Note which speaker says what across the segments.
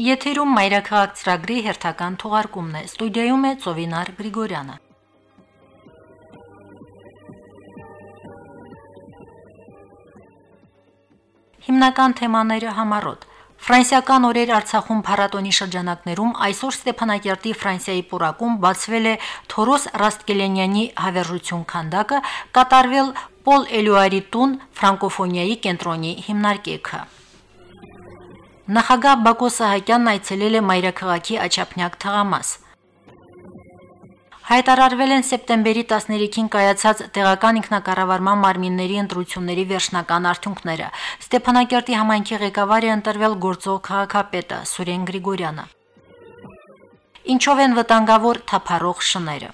Speaker 1: Եթերում մայրաքաղաք ծրագրի հերթական թողարկումն է։ Ստուդիայում է Ծովինար Գրիգորյանը։ Հիմնական թեմաները համառոտ. Ֆրանսիական օրեր Արցախում փառատոնի շրջանակներում այսօր Ստեփանակերտի Ֆրանսիայի պուրակում բացվել է Թորոս Ռաստկելենյանի հավերժություն քանդակը, կատարվել Պոլ Էլյուարի տուն ֆրանկոֆոնիայի կենտրոնի հիմնարկեքը։ Նախագահ Բակո Սահակյանն այցելել է Մայրաքաղաքի Աչափնյակ թղամաս։ Հայտարարվել են սեպտեմբերի 13-ին կայացած տեղական ինքնակառավարման մարմինների ընտրությունների վերջնական արդյունքները։ Ստեփանակերտի համայնքի ղեկավար է ընտրվել գործող քաղաքապետը Սուրեն Գրիգորյանը։ Ինչով են վտանգավոր թափառող շները։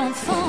Speaker 2: enfants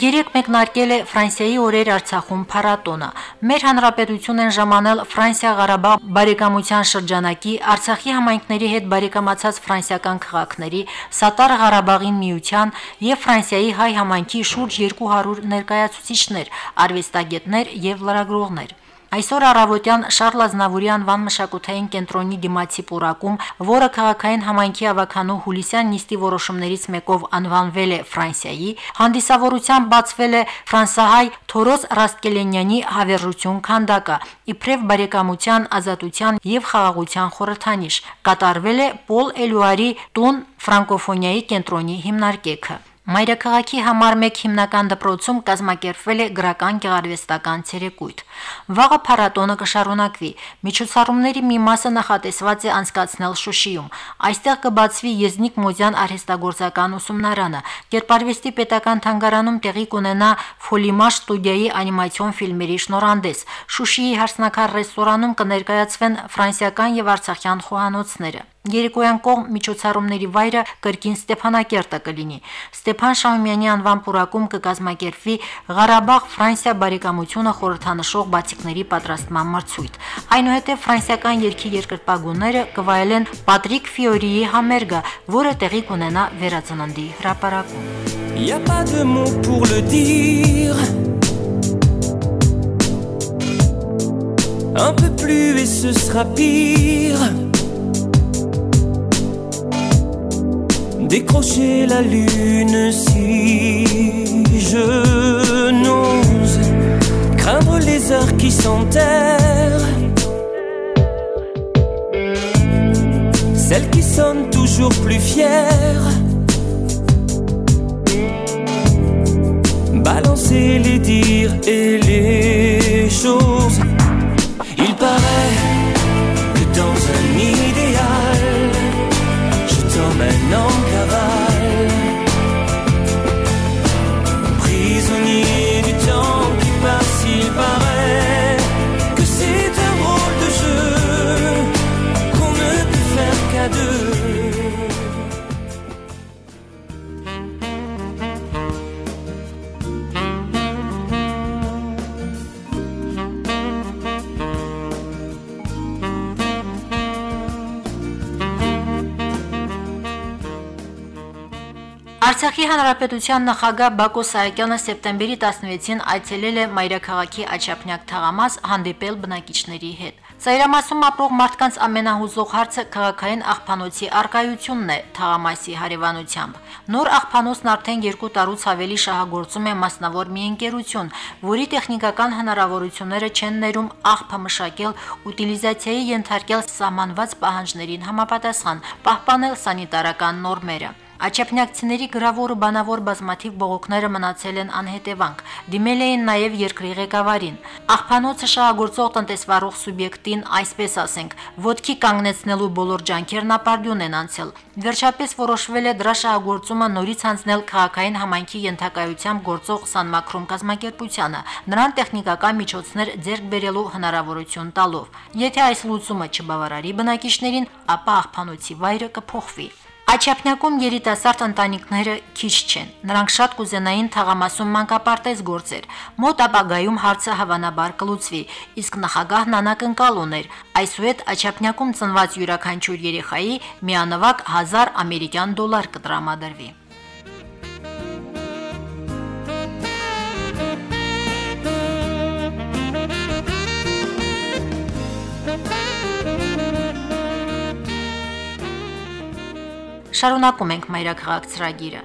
Speaker 1: Երեք մեկնարկել է Ֆրանսիայի օրեր Արցախում փառատոնը։ Մեր հանրապետություն են ժամանել Ֆրանսիա-Ղարաբաղ բարեկամության շրջանակի Արցախի համայնքների հետ բարեկամացած ֆրանսիական քաղաքների, Սատար Ղարաբաղին միության եւ Ֆրանսիայի հայ համայնքի շուրջ 200 ներկայացուցիչներ, արվեստագետներ եւ լրագրողներ։ Այսօր առավոտյան Շարլ Ազնավուրի անվան մշակութային կենտրոնի դիմացի պուրակում, որը քաղաքային համայնքի ավականու հուլիսյան նիստի որոշումներից մեկով անվանվել է Ֆրանսիայի, հանդիսավորությամբ բացվել է ֆրանսահայ Թորոս Ռաստկելենյանի հավերժություն քանդակը, իբրև բարեկամության, ազատության եւ խաղաղության խորհրդանիշ։ Կատարվել է Պոլ Էլյուարի տուն ֆրանկոֆոնիայի կենտրոնի հիմնարկեքը։ Մայրաքաղաքի համար 1 հիմնական դպրոցում կազմակերպվել է գրական գեղարվեստական ցերեկույթ։ Վաղը փառատոնը կշարունակվի։ Միջոցառումների մի մասը նախատեսված է անցկացնել Շուշիում։ Այստեղ կբացվի Եզնիկ Մոզյան արհեստագործական ուսումնարանը։ Կերպարվեստի պետական թանգարանում տեղի կունենա Ֆոլիմաշ ստուդիայի անիմացիոն ֆիլմերի շնորհանդես։ Շուշիի հարսնակար ռեստորանում կներկայացվեն ֆրանսիական եւ արցախյան խոհանոցները։ Երեկոյան կողմ միջոցառումների վայրը կրկին Ստեփանակերտը կլինի։ Ստեփան Շահումյանի անվան պուրակում կկազմակերպվի Ղարաբաղ Ֆրանսիա բարեկամությունը խորհրդանշող բացիկների պատրաստման մրցույթ։ Այնուհետև ֆրանսիական երկի երկրպագուները կվայելեն Պատրիկ Ֆիորիի համերգը, որը տեղի կունենա վերածննդի հրապարակում։
Speaker 3: Y a pas de mots pour le dire. Un peu plus et ce sera pire. Décrocher la lune si je n'ose craindre les heures qui s'enterrent. Celles qui sonnent toujours plus fières. Balancer les dires et les
Speaker 1: Արցախի հանրապետության նախագահ Բակո Սահակյանը սեպտեմբերի 16-ին այցելել է Մայրաքաղաքի Աչափնյակ թաղամաս հանդիպել բնակիչների հետ։ Ծայրամասում ապրող մարդկանց ամենահուզող հարցը քաղաքային աղբանոցի արկայությունն է թաղամասի հարևանությամբ։ Նոր աղբանոցն արդեն 2 տարուց ավելի շահագործում է մասնավոր մի ընկերություն, որի տեխնիկական հնարավորությունները չեն ներում աղբը մշակել, ուտիլիզացիայի ենթարկել սահմանված պահանջներին համապատասխան, պահպանել սանիտարական նորմերը։ Աչափնյակցիների գրավոր ու բանավոր բազմաթիվ բողոքները մնացել են անհետևանք։ Դիմել էին նաև երկրի ղեկավարին։ Աղբանոցը շահագործող տնտեսվարող սուբյեկտին, այսպես ասենք, ոդքի կանգնեցնելու բոլոր ջանքերն ապարդյուն են անցել։ Վերջապես որոշվել է դրա շահագործումը նորից հանձնել քաղաքային համայնքի ենթակայությամբ գործող Սանմակրոմ կազմակերպությանը, նրան տեխնիկական միջոցներ ձեռք բերելու հնարավորություն տալով։ Եթե այս լուծումը չբավարարի բնակիչներին, ապա աղբանոցի վայրը կփոխվի։ Աչափնյակում երիտասարդ ընտանիքները քիչ չեն։ Նրանք շատ կուզենային թաղամասում մանկապարտեզ գործեր։ Մոտ ապագայում հարցը հավանաբար կլուծվի, իսկ նախագահն անակնկալ ուներ այսուհետ Աչափնյակում ծնված յուրաքանչյուր երեխայի միանվագ 1000 ամերիկյան դոլար կտրամադրվի։ Շարունակում ենք մայրաքաղաք ծրագիրը։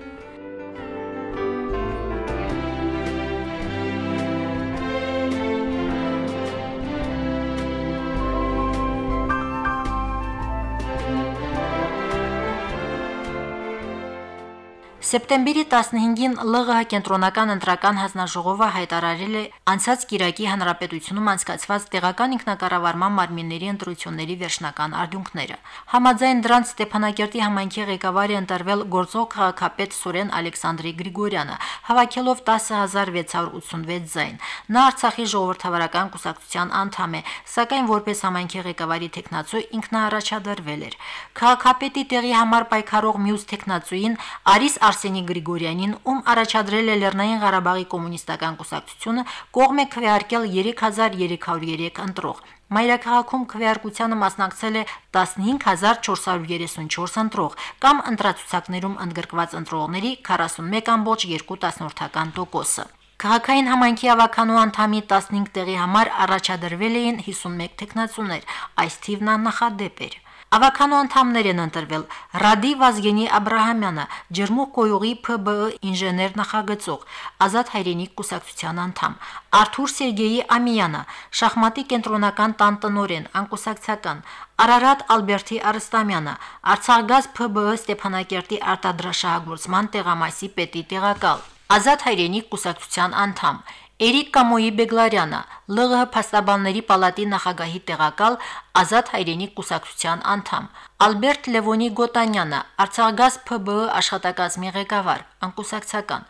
Speaker 1: Սեպտեմբերի 15-ին ԼՂՀ կենտրոնական ընտրական հանձնաժողովը հայտարարել է անցած Կիրակի հանրապետությունում անցկացված տեղական ինքնակառավարման մարմինների ընտրությունների վերջնական արդյունքները։ Համաձայն դրանց Ստեփանակերտի համայնքի ղեկավարի ընտրվել գործող քաղաքապետ Սուրեն Ալեքսանդրի Գրիգորյանը, հավաքելով 10686 ձայն։ Նա Արցախի ժողովրդավարական կուսակցության անդամ է, սակայն որպես համայնքի ղեկավարի տեխնացու ինքնաառաջադրվել էր։ Քաղաքապետի տեղի համար պայքարող մյուս տեխնացուին Արիս Արսենի Գրիգորյանին, ում առաջադրել է Լեռնային Ղարաբաղի կոմունիստական կուսակցությունը, կողմ է քվեարկել 3303 ընտրող։ Մայրաքաղաքում քվեարկությանը մասնակցել է 15434 ընտրող, կամ ընտրացուցակներում ընդգրկված ընտրողների 41.2%-ը։ Քաղաքային համայնքի ավականու անդամի 15 տեղի համար առաջադրվել էին 51 տեխնացուներ, այս թիվն աննախադեպ էր։ Ավականու անդամներ են ընտրվել. Ռադի Վազգենի Աբ รา համյանը, Ջերմուխ կոյուղի ՓԲԸ ինժեներ նախագծող, Ազատ հայրենիք կուսակցության անդամ, Արթուր Սերգեյի Ամյանը, շախմատի կենտրոնական տան տնորեն, անկուսակցական, Արարատ Ալբերտի Արստամյանը, Արցախգազ ՓԲԸ Ստեփանակերտի արտադրաշահագործման տեղամասի պետի տեղակալ, Ազատ հայրենիք կուսակցության անդամ, Էրիկ Կամոյի Բեգլարյանը, ԼՂՀ փաստաբանների պալատի նախագահի տեղակալ, Ազատ հայրենիք կուսակցության անդամ, Ալբերտ Լևոնի Գոտանյանը, Արցախգազ ՓԲ աշխատակազմի ղեկավար, անկուսակցական,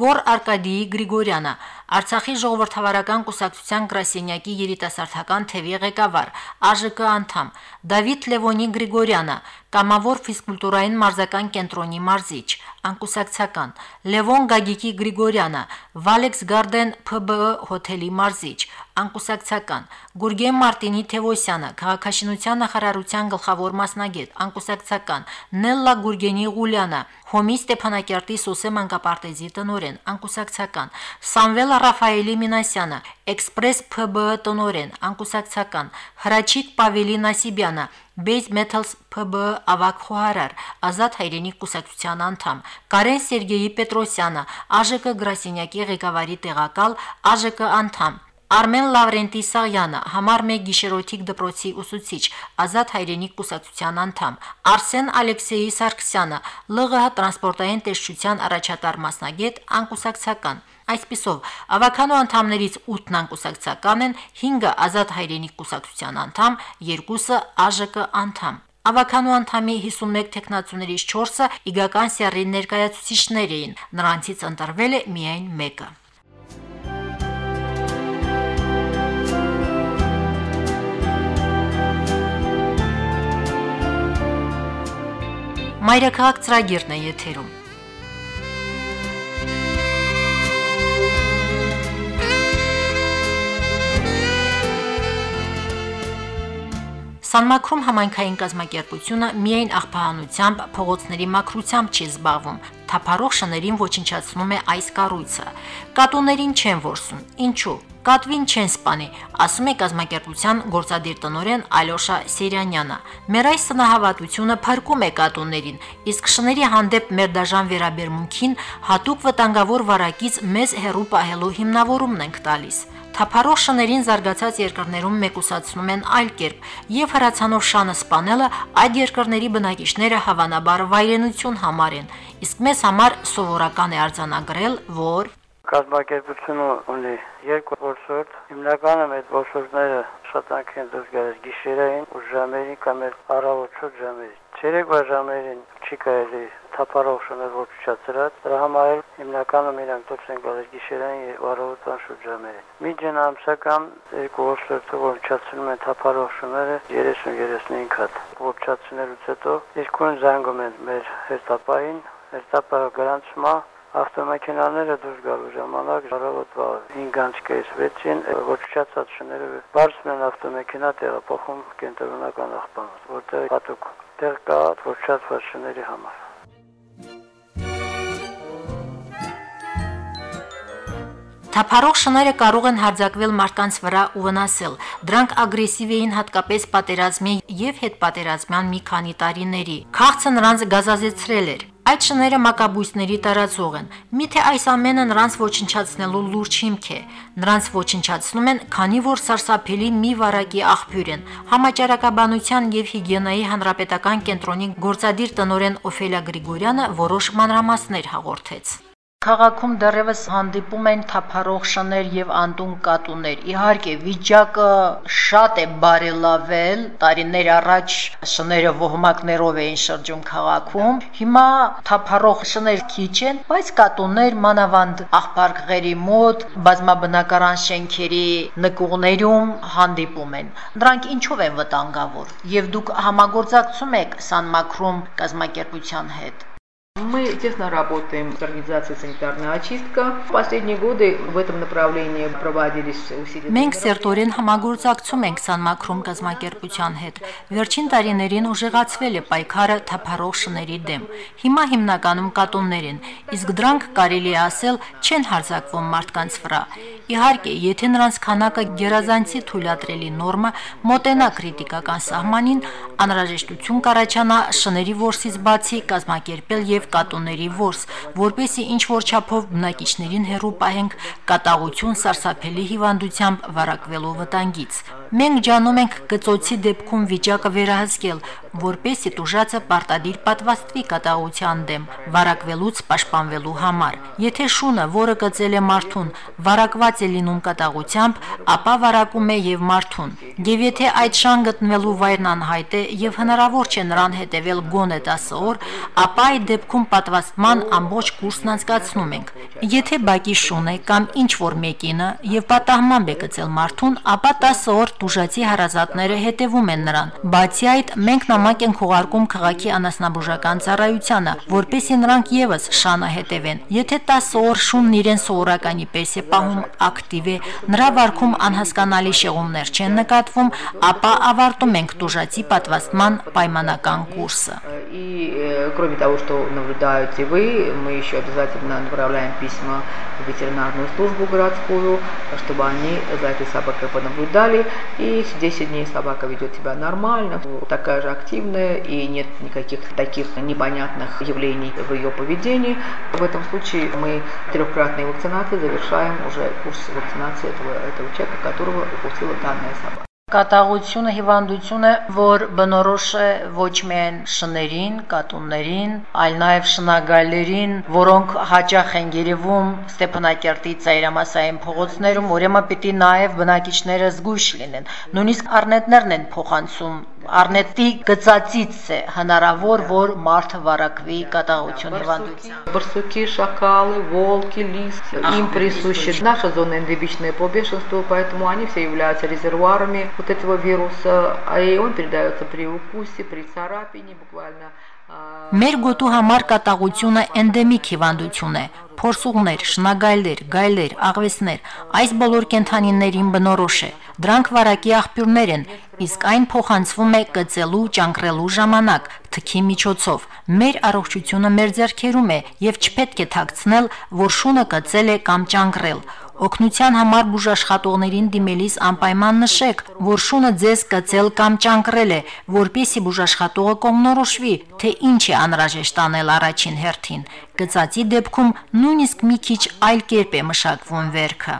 Speaker 1: Գոր Արկադիի Գրիգորյանը, Արցախի ժողովրդավարական կուսակցության գրասենյակի երիտասարդական թևի ղեկավար, ԱԺԿ անդամ, Դավիթ Լևոնի Գրիգորյանը, Կամավոր ֆիզկուլտուրային մարզական կենտրոնի մարզիչ, անկուսակցական, Լևոն Գագիկի Գրիգորյանը, Վալեքս Գարդեն ՓԲ հոթելի մարզիչ, անկուսակցական, Գուրգեն Մարտինի Թևոսյանը, քաղաքաշինության նախարարության գլխավոր մասնագետ, անկուսակցական, Նելլա Գուրգենի Ղուլյանը, Հոմի Ստեփանակերտի Սոսե մանկապարտեզի տնորեն, անկուսակցական, Սամվել Ռաֆայելի Մինասյանը, Էքսպրես ՓԲ տնորեն, անկուսակցական, Հրաչիկ Պավելի Նասիբյանը, Base Metals ՓԲ ավակ խոհարար, Ազատ հայրենիք կուսակցության անդամ, Կարեն Սերգեյի Պետրոսյանը, ԱԺԿ գրասենյակի ղեկավարի տեղակալ, ԱԺԿ անդամ, Արմեն Լավրենտի Սաղյանը, համար 1 գիշերօթիկ դպրոցի ուսուցիչ, Ազատ հայրենիք կուսակցության անդամ, Արսեն Ալեքսեյի Սարգսյանը, ԼՂՀ տրանսպորտային տեսչության առաջատար մասնագետ, անկուսակցական։ Այսպիսով, ավականու անդամներից 8-ն անկուսակցական են, 5-ը Ազատ հայրենիք կուսակցության անդամ, 2-ը ԱԺԿ անդամ։ Ավականու անդամի 51 տեխնացուներից 4-ը իգական սեռի ներկայացուցիչներ էին, նրանցից ընտրվել է միայն մեկը։ Մայրաքաղաք ծրագիրն է եթերում։ Սանմակրում համայնքային կազմակերպությունը միայն աղբահանությամբ, փողոցների մաքրությամբ չի զբաղվում, թափառող շներին ոչնչացնում է այս կառույցը։ Կատուներին չեն որսում։ Ինչու՞։ Կատվին չեն սպանի, ասում է կազմակերպության գործադիր տնօրեն Ալյոշա Սիրյանյանը։ Մեր այս սնահավատությունը փրկում է կատուներին, իսկ շների հանդեպ մեր դաժան վերաբերմունքին հատուկ վտանգավոր վարակից մեզ հերու պահելու հիմնավորումն ենք տալիս։ Թափարող շներին զարգացած երկրներում մեկուսացնում են այլ կերպ, եւ հրացանով շանը սպանելը այդ երկրների բնակիչները հավանաբար վայրենություն համարեն, իսկ մեզ համար սովորական է արձանագրել, որ
Speaker 4: Կազմակերպությունը ունի երկու որսորդ։ Հիմնականում այդ որսորդները շատ անգամ դուրս գալիս գիշերային ու ժամերին կամ էլ առավոտ շուտ ժամերին։ Ցերեկվա ժամերին չի կարելի թափառող շներ ոչնչացրած, դրա համար էլ հիմնականում իրանք դուրս են գալիս գիշերային եւ առավոտյան ժամերին։ Միջին ամսական երկու որսորդը ոչնչացնում են թափառող շները 30-35 հատ։ Ոչնչացնելուց հետո երկուն զանգում են մեր հերթապային, հերթապահը գրանցումա ավտոմեքենաները դուրս գալու ժամանակ առավոտվա 5-ից 6-ին ոչնչացած շները բարձրն են ավտոմեքենա տեղափոխում կենտրոնական աղբանոց, որտեղ հատուկ տեղ կա ոչնչացված շների համար։
Speaker 1: Թափառող շները կարող են հարձակվել մարդկանց վրա ու վնասել։ Դրանք ագրեսիվ էին հատկապես պատերազմի եւ հետպատերազմյան մի քանի տարիների։ Քաղցը նրանց գազազեցրել էր։ Այդ շները մակաբույսների տարածող են։ Միթե այս ամենը նրանց ոչնչացնելու լուրջ հիմք է։ Նրանց ոչնչացնում են, քանի որ սարսափելի մի վարակի աղբյուր են։ Համաճարակաբանության եւ հիգիենայի հանրապետական կենտրոնի գործադիր տնօրեն Օֆելիա Գրիգորյանը որոշ մանրամասներ հաղորդեց։ Քաղաքում դեռևս հանդիպում են թափառող շներ եւ անտուն կատուներ։ Իհարկե, վիճակը շատ է բարելավել։ Տարիներ առաջ շները ոհմակներով էին շրջում քաղաքում։ Հիմա թափառող շներ քիչ են, բայց կատուներ մանավանդ աղբարկղերի մոտ, բազմաբնակարան շենքերի նկուղներում հանդիպում են։ Դրանք ինչով են վտանգավոր։ Եվ դուք համագործակցում եք Սանմակրում կազմակերպության հետ։
Speaker 5: Мы тесно работаем с организацией «Санитарная очистка». В последние годы в этом направлении проводились усилия.
Speaker 1: Մենք սերտորեն համագործակցում ենք Սանմակրում գազམ་ակերպության հետ։ Վերջին տարիներին ուժեղացվել է պայքարը թափառող շների դեմ։ Հիմա հիմնականում կատոններ են, իսկ դրանք կարելի է ասել չեն հարձակվում մարդկանց վրա։ Իհարկե, եթե նրանց քանակը գերազանցի թույլատրելի նորմը մոտենա քրիտիկական սահմանին, անհրաժեշտություն կառաջանա շների ворսից բացի կազմակերպել եւ կատուների ворս, որբեսի ինչ որ չափով բնակիչներին հերու պահենք կատաղություն սարսափելի հիվանդությամբ վարակվելու վտանգից։ Մենք ջանում ենք գծոցի դեպքում վիճակը վերահսկել, որպեսի տուժածը պարտադիր պատվաստվի կատաղության դեմ, վարակվելուց պաշտպանվելու համար։ Եթե շունը, որը գծել է մարդուն, վարակված է լինում կատաղությամբ, ապա վարակում է եւ մարդուն։ Եվ եթե այդ շան գտնվելու վայրն անհայտ է եւ հնարավոր չէ նրան հետևել գոնե 10 օր, ապա այդ դեպքում պատվաստման ամբողջ կուրսն անցկացնում ենք։ Եթե բակի շուն է կամ ինչ որ մեկինը եւ պատահմամբ է գծել մարդուն, ապա 10 օր տուժածի հարազատները հետևում են նրան։ Բացի այդ, մենք նամակ ենք ուղարկում քաղաքի անասնաբուժական ծառայությանը, որպեսզի նրանք եւս շանը հետևեն։ Եթե 10 օր շունն իրեն սովորականի պես է պահում ակտիվ է, նրա վարքում անհասկանալի շեղումներ չեն նկատվում, ապա ավարտում ենք տուժածի պատվաստման պայմանական կուրսը։
Speaker 5: И кроме того, что наблюдаете вы, мы еще обязательно направляем письма в ветеринарную службу городскую, чтобы они за этой собакой понаблюдали и 10 дней собака ведет себя нормально, такая же активная и нет никаких таких непонятных явлений в ее поведении. В этом случае мы трехкратной вакцинации завершаем уже курс вакцинации этого, этого человека, которого укусила данная собака.
Speaker 1: Կատաղությունը հիվանդություն է, որ բնորոշ է ոչ միայն շներին, կատուններին, այլ նաև շնագայլերին, որոնք հաճախ են գերևում Ստեփանակերտի ծայրամասային փողոցներում, ուրեմն պիտի նաև բնակիչները զգույշ լինեն։ Նույնիսկ առնետներն են փոխանցում Արնետի գծածից է հնարավոր, որ մարդը վարակվի կատաղություն հիվանդությամբ։
Speaker 5: Барсуки, шакалы, волки, лис, им присущи наша зона эндемичная по бешенству, поэтому они все являются резервуарами вот этого вируса, и он передается при укусе, при царапине буквально
Speaker 1: Մեր գոտու համար կատաղությունը էնդեմիկ հիվանդություն է։ Փորսուղներ, շնագայլեր, գայլեր, աղվեսներ, այս բոլոր կենթանիներին բնորոշ է։ Դրանք վարակի աղբյուրներ են, իսկ այն փոխանցվում է կծելու, ճանկրելու ժամանակ թքի միջոցով։ Մեր առողջությունը մեր ձեռքերում է եւ չպետք է թաքցնել, որ շունը կծել է կամ ճանկրել։ Օգնության համար բուժաշխատողներին դիմելիս անպայման նշեք, որ շունը ձեզ կծել կամ ճանկրել է, որpիսի բուժաշխատողը կողնորոշվի, թե ինչ է անհրաժեշտ անել առաջին հերթին։ Գծածի դեպքում նույնիսկ մի քիչ այլ կերպ է մշակվում վերքը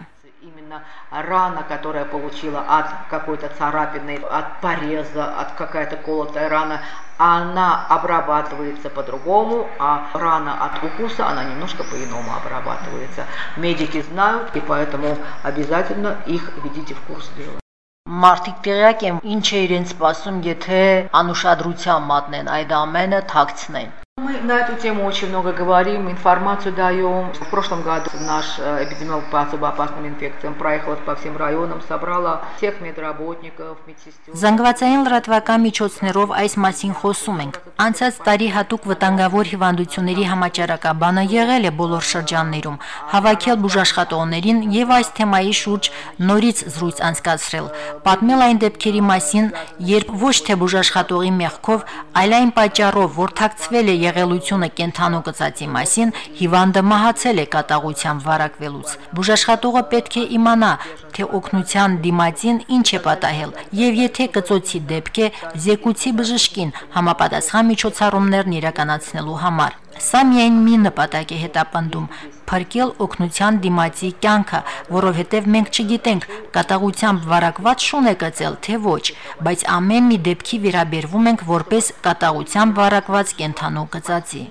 Speaker 5: рана, которая получила от какой-то царапины, от пореза, от какая-то колотая рана, она обрабатывается по-другому, а рана от укуса, она немножко по-иному обрабатывается. Медики знают, и поэтому обязательно их введите в курс дела.
Speaker 1: Մարդիկ տեղյակ են ինչ է իրենց սպասում, եթե անուշադրության մատնեն այդ ամենը թաքցնեն։
Speaker 5: Мы на эту тему очень много говорим, информацию даем. В прошлом году наш э, эпидемиолог по особо опасным инфекциям проехала по всем районам, собрала всех медработников, медсестер.
Speaker 1: Զանգվածային լրատվական միջոցներով այս մասին խոսում ենք։ Անցած տարի հատուկ վտանգավոր հիվանդությունների համաճարակաբանը եղել է բոլոր շրջաններում, հավաքել բուժաշխատողներին եւ այս թեմայի շուրջ նորից զրույց անցկացրել։ Պատմել այն դեպքերի մասին, երբ ոչ թե բուժաշխատողի մեղքով, այլ այն պատճառով, որ թաքցվել է եղելությունը կենթանու գծածի մասին հիվանդը մահացել է կատաղությամբ վարակվելուց։ Բուժաշխատողը պետք է իմանա, թե օգնության դիմացին ինչ է պատահել, եւ եթե կծոցի դեպք է, զեկուցի բժշկին համապատասխան միջոցառումներն իրականացնելու համար։ Սա միայն մի նպատակ է հետապնդում՝ փրկել օգնության դիմացի կյանքը, որովհետև մենք չգիտենք կատաղությամբ վարակված շուն է գծել, թե ոչ, բայց ամեն մի դեպքի վերաբերվում ենք որպես կատաղությամբ վարակված կենթանու գծածի։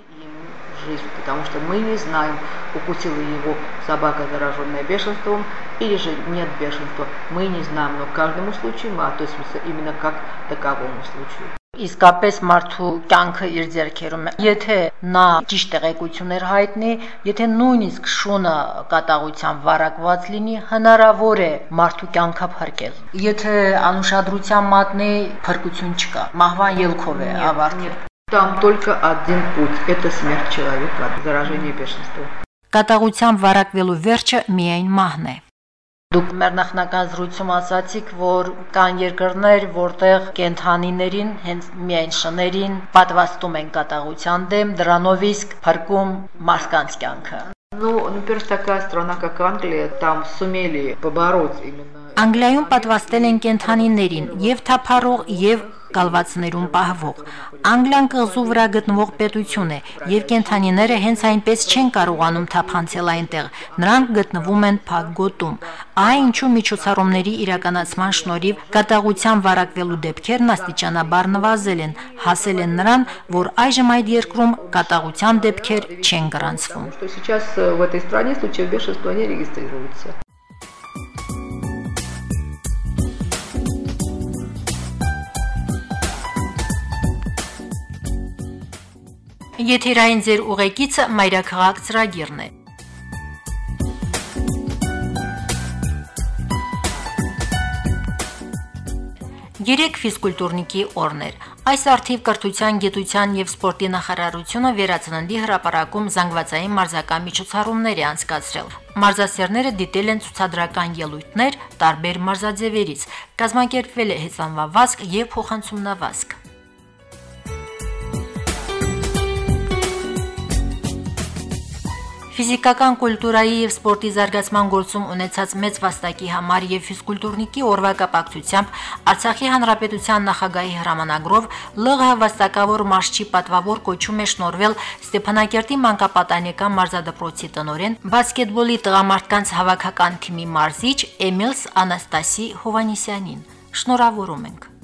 Speaker 5: жизнь, потому что мы не знаем, укусила его собака, зараженная бешенством, или же нет бешенства. Мы не знаем, но к каждому случаю мы относимся именно как к таковому случаю.
Speaker 1: իսկապես մարդու կյանքը իր ձեռքերում է։ Եթե նա ճիշտ տեղեկություններ հայտնի, եթե նույնիսկ շունը կատաղությամբ վարակված լինի, հնարավոր է մարդու կյանքը փրկել։ Եթե անուշադրության մատնի փրկություն չկա, մահվան ելքով է ավարտել։
Speaker 5: Там только один путь – это смерть человека от заражения бешенством.
Speaker 1: Կատաղությամբ վարակվելու վերջը միայն մահն է։ Դուք մեր նախնական զրույցում ասացիք, որ կան երկրներ, որտեղ կենթանիներին, հենց միայն շներին պատվաստում են կատաղության դեմ, դրանով իսկ փրկում մարդկանց կյանքը։
Speaker 5: Ну, например, такая страна, как Англия, там сумели побороть именно
Speaker 1: Անգլիայում պատվաստել են կենթանիներին եւ թափառող եւ կալվածներում պահվող։ Անգլիան կղզու վրա գտնվող պետություն է եւ կենթանիները հենց այնպես չեն կարողանում թափանցել այնտեղ։ Նրանք գտնվում են փակ գոտում։ Ահա ինչու միջոցառումների իրականացման շնորհիվ կատաղության վարակվելու դեպքերն աստիճանաբար նվազել են, հասել են նրան, որ այժմ այդ երկրում կատաղության դեպքեր չեն գրանցվում։
Speaker 5: что сейчас э, в этой стране случаев бешенства не регистрируется.
Speaker 1: Եթերային ձեր ուղեկիցը Մայրաքաղաք ծրագիրն է։ Երեք ֆիզկուլտուրնիկի օրներ։ Այս արդիվ կրթության, գիտության եւ սպորտի նախարարությունը վերածննդի հրապարակում զանգվածային մարզական միջոցառումներ է անցկացրել։ Մարզասերները դիտել են ցուցադրական ելույթներ տարբեր մարզաձևերից։ Կազմակերպվել է հեծանվավազք եւ փոխանցումնավազք։ Ֆիզիկական կուլտուրայի եւ սպորտի զարգացման գործում ունեցած մեծ վաստակի համար եւ ֆիզկուլտուրնիկի օրվա կապակցությամբ Արցախի հանրապետության նախագահի հրամանագրով ԼՂՀ վաստակավոր մարշչի պատվավոր կոչում է շնորվել Ստեփանակերտի մանկապատանեկան մարզադպրոցի տնորեն բասկետբոլի տղամարդկանց հավաքական թիմի մարզիչ Էմիլս Անաստասի Հովանիսյանին։ Շնորհավորում ենք։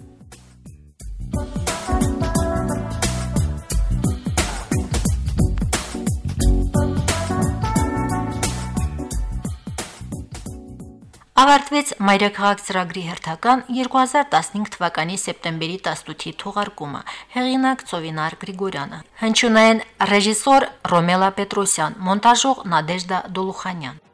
Speaker 1: Ավարտվեց Մայրաքաղաք ծրագրի հերթական 2015 թվականի սեպտեմբերի 18-ի թողարկումը։ Հեղինակ Ծովինար Գրիգորյանը։ Հնչյունային ռեժիսոր Ռոմելա Պետրոսյան, մոնտաժող Նադեժդա Դոլուխանյան։